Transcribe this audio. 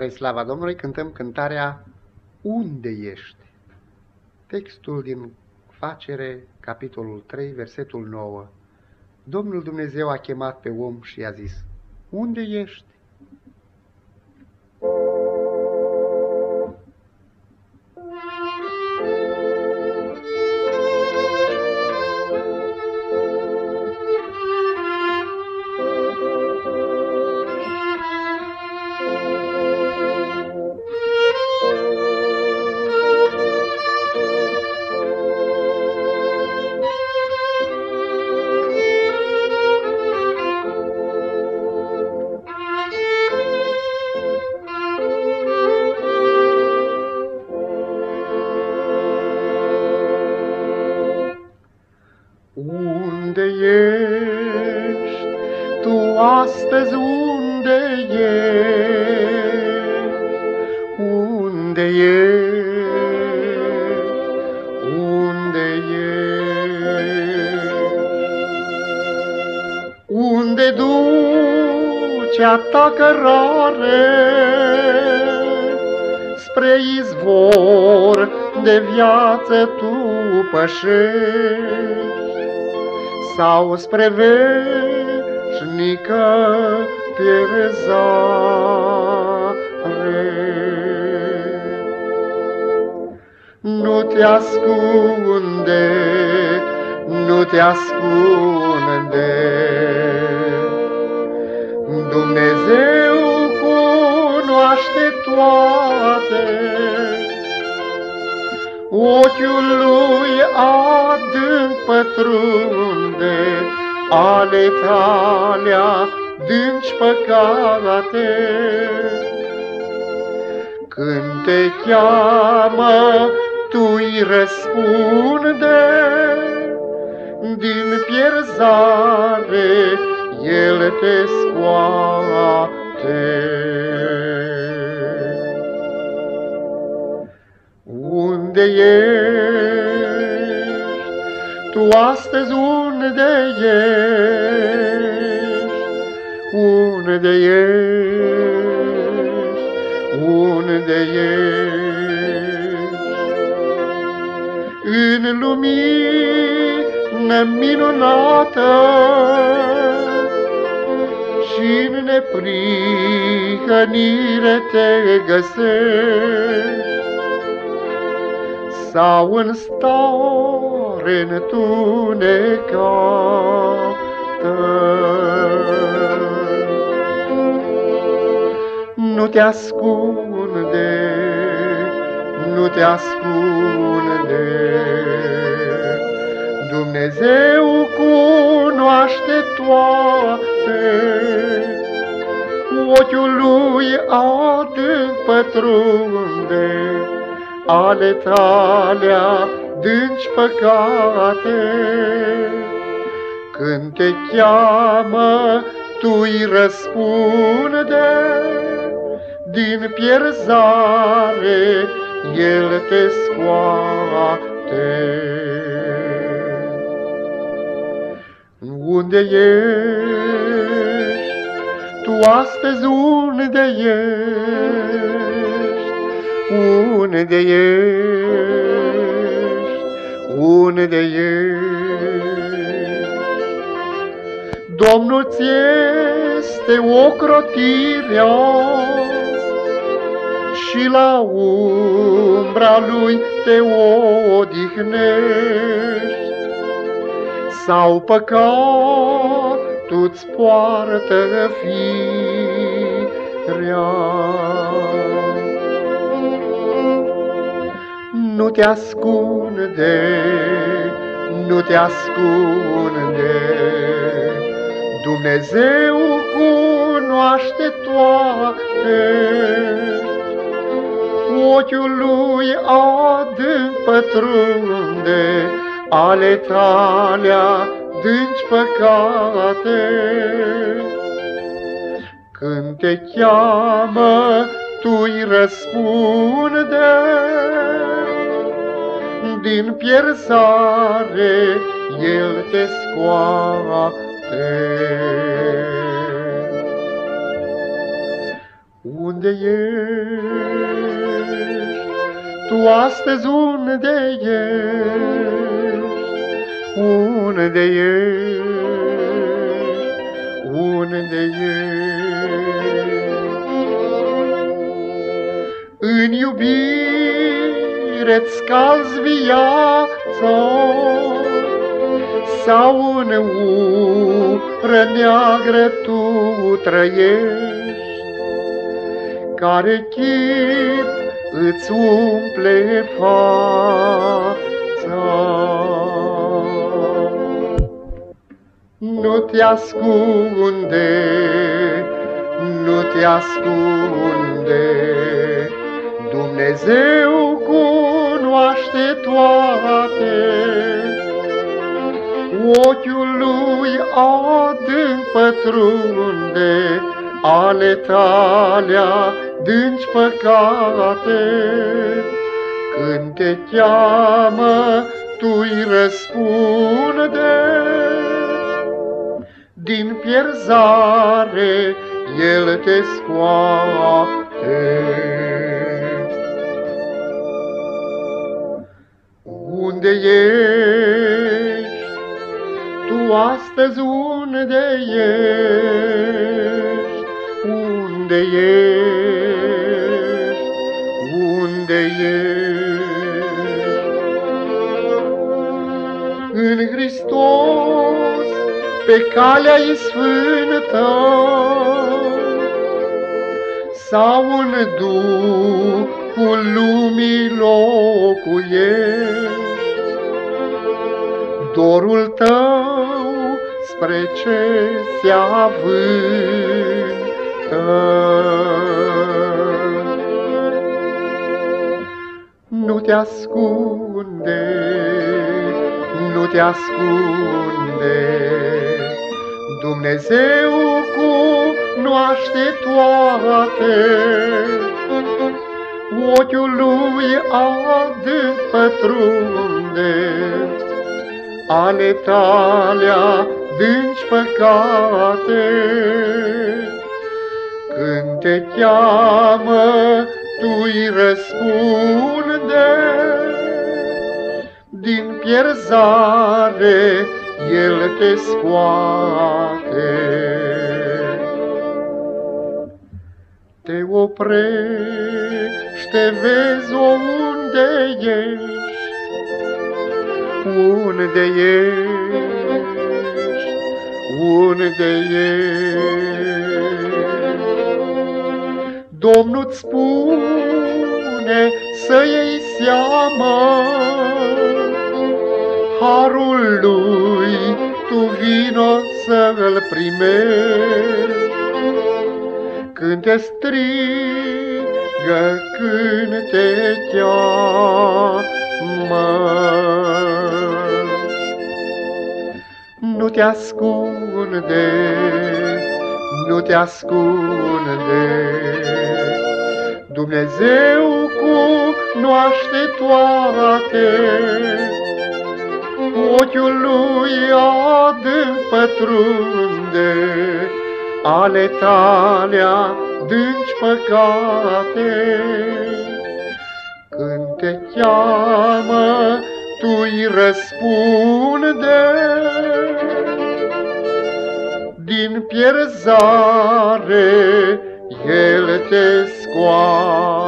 Spre slava Domnului cântăm cântarea Unde ești? Textul din Facere, capitolul 3, versetul 9. Domnul Dumnezeu a chemat pe om și i-a zis, Unde ești? Unde ești? Tu astăzi unde ești? Unde ești? Unde ești? Unde duce a ta cărare spre izvor de viață tu pășești? Sau spre veșnică pierzare. Nu te ascunde, nu te ascunde, Dumnezeu cunoaște toate, Ochiul lui adânc pătrunde ale tale adânci păcate. Când te cheamă, tu-i răspunde, din pierzare el te scoate. unde ești? Tu astăzi unde ești? Unde ești? Unde ești? În lumină minunată și în neprihănire te găsești sau în stare întunecată. Nu te ascunde, nu te ascunde, Dumnezeu cunoaște toate, ochiul lui adânc pătrunde, ale tale dânci păcate. Când te cheamă, tu-i răspunde, din pierzare El te scoate. Unde ești? Tu astăzi unde ești? Unde ești? Unde ești? Domnul ți este ocrotirea și la umbra lui te odihnești. Sau păcatul-ți poartă firea. Nu te ascunde, nu te ascunde, Dumnezeu cunoaște toate. Ochiul lui adânc pătrunde, ale tale adânci păcate. Când te cheamă, tu-i răspunde, din pierzare El te scoate. unde ești? Tu astăzi unde ești? Unde ești? Unde ești? În iubire-ți scalzi viața sau în ură neagră tu trăiești, care chip îți umple fața. Nu te ascunde, nu te ascunde, Dumnezeu cunoaște toate. Ochiul lui adânc pătrunde ale tale dânci păcate. Când te cheamă, tu-i răspunde. Din pierzare El te scoate. Unde ești? Tu astăzi unde ești? Unde ești? Unde ești? În Hristos, pe calea sfântă, sau în Duhul lumii locuiești, dorul tău spre ce se avântă. Nu te ascunde, nu te ascunde, Dumnezeu cunoaște toate. Ochiul lui adânc pătrunde, ale talea dânci păcate. Când te cheamă, tu-i răspunde, din pierzare El te scoate. Te oprește, vezi o unde ești, unde ești, unde ești. Domnul-ți spune să iei seama, Harul lui tu vino să-l primești. Când te strigă, când te cheamă, nu te ascunde, nu te ascunde. Dumnezeu cunoaște toate, ochiul lui adânc pătrunde, ale talea dânci păcate. Când te cheamă, tu-i răspunde, din pierzare El te scoate.